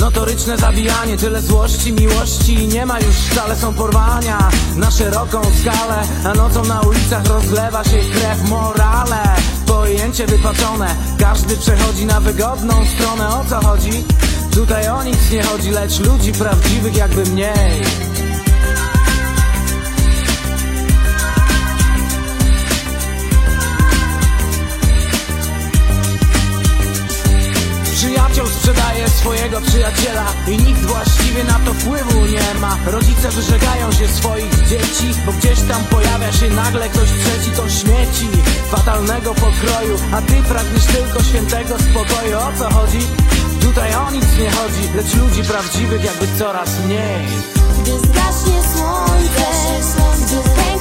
Notoryczne zabijanie, tyle złości, miłości Nie ma już wcale, są porwania. Na szeroką skalę A nocą na ulicach rozlewa się krew morale. Pojęcie wypaczone Każdy przechodzi na wygodną stronę. O co chodzi? Tutaj o nic nie chodzi Lecz ludzi prawdziwych jakby mniej sprzedaje swojego przyjaciela I nikt właściwie na to wpływu nie ma. Rodzice wyrzekają się swoich dzieci Bo gdzieś tam pojawia się nagle ktoś trzeci To śmieci fatalnego pokroju. A ty pragniesz tylko świętego spokoju. O co chodzi? Tutaj o nic nie chodzi Lecz ludzi prawdziwych jakby coraz mniej. Gdy zgaśnie słońce, gdy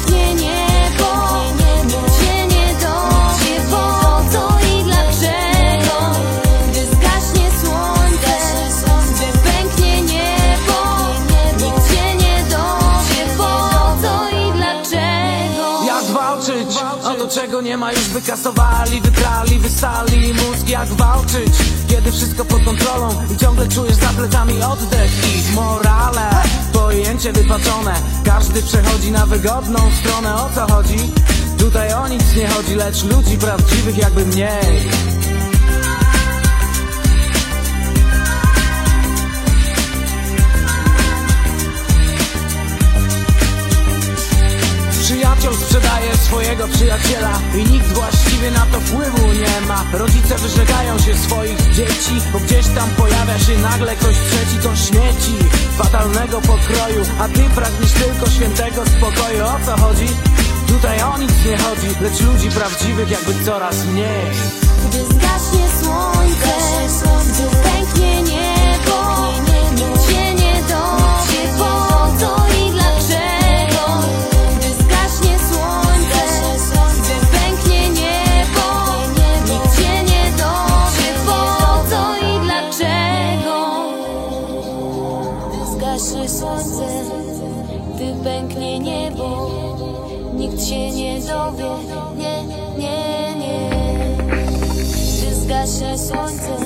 walczyć? O to czego nie ma już wykasowali, wyprali, wysali mózg jak walczyć Kiedy wszystko pod kontrolą i ciągle czujesz za plecami oddech i morale Pojęcie wypaczone, każdy przechodzi na wygodną stronę O co chodzi? Tutaj o nic nie chodzi, lecz ludzi prawdziwych jakby mniej swojego przyjaciela I nikt właściwie na to wpływu nie ma. Rodzice wyrzekają się swoich dzieci Bo gdzieś tam pojawia się nagle ktoś trzeci To śmieci fatalnego pokroju. A ty pragniesz tylko świętego spokoju. O co chodzi? Tutaj o nic nie chodzi Lecz ludzi prawdziwych jakby coraz mniej. Gdy zgaśnie słońce, gdy pęknie niebo, Zgaśnie słońce, gdy pęknie niebo, nikt się nie dowie, nie, nie, nie. Gdy zgaśnie słońce,